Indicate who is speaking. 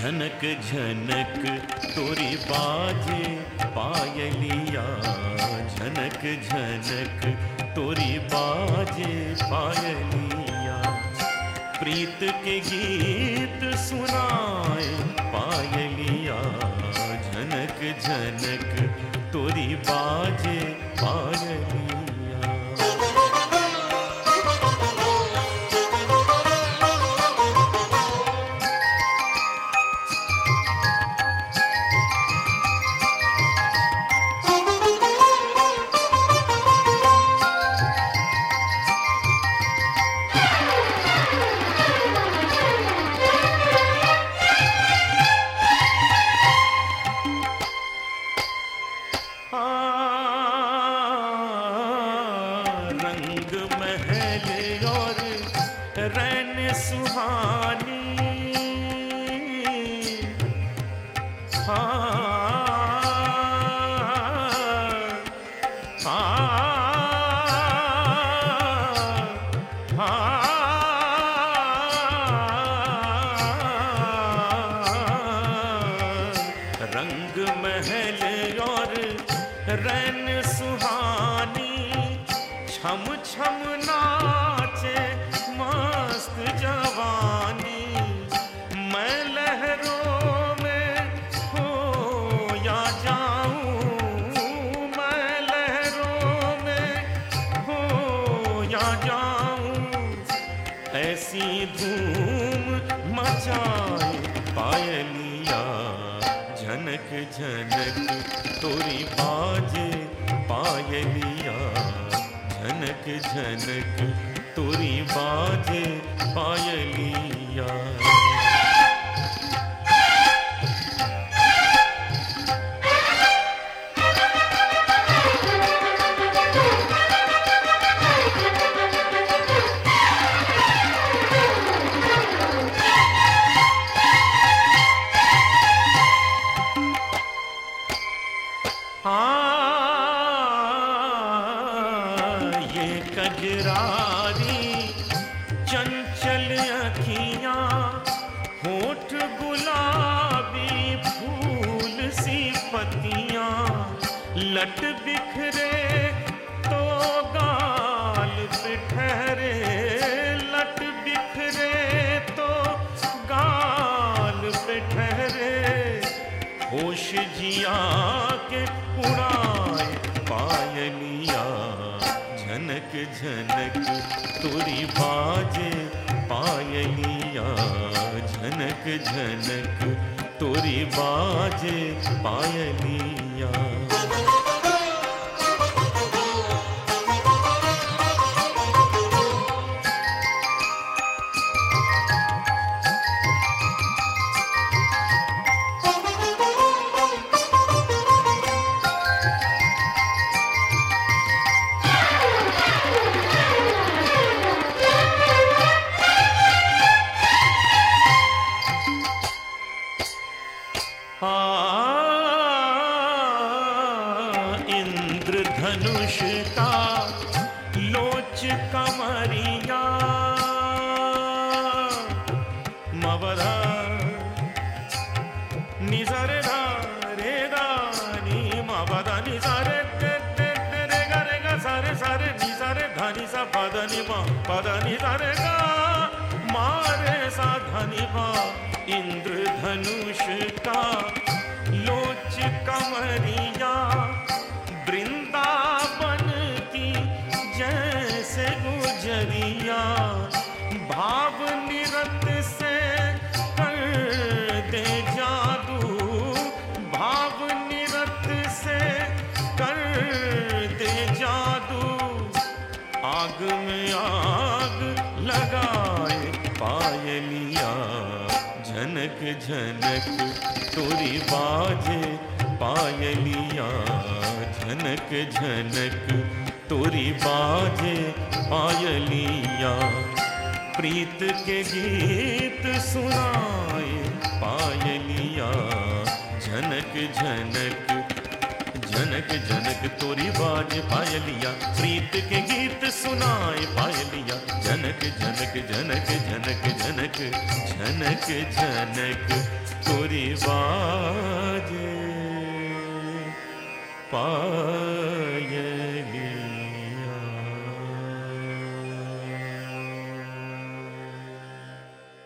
Speaker 1: झनक झनक तोरी बाजे पायलिया झनक झनक तोरी बाजे पायलिया प्रीत के गीत सुनाए झनक तोरी बाजे रैन सुहानी छम छम नाचे ऐसी धूम मचाए पायलिया झनक झनक तोरी बाजे पायलिया झनक झनक तोरी बाजे पायलिया। ये कजरारी, चंचल अखियाँ, होठ गुलाबी फूल सी पतियाँ लट बिखरे तो गाल पे ठहरे, लट बिखरे तो गाल पे ठहरे। होश जिया के उड़ाए पायलिया झनक झनक तुरी बाजे पायलिया। झनक झनक तोरी बाजे पायलिया। इंद्रधनुष का लोच कमरिया मवरा निजर रे दानी मवदा निजरे रे गा रे सारे सारे निजरे धनी सा, पदनी मा पदनी रे गा मारे सा, धनी मा इंद्रधनुष का लोच कमरिया आग लगाए पायलिया झनक झनक तोरी बाजे पायलिया झनक झनक तोरी बाजे पायलिया प्रीत के गीत सुनाए पायलिया झनक झनक झनक तोरी बाज पायलिया। प्रीत के गीत सुनाए पायलिया। जनक जनक जनक जनक जनक जनक जनक तोरी बाज पायलिया।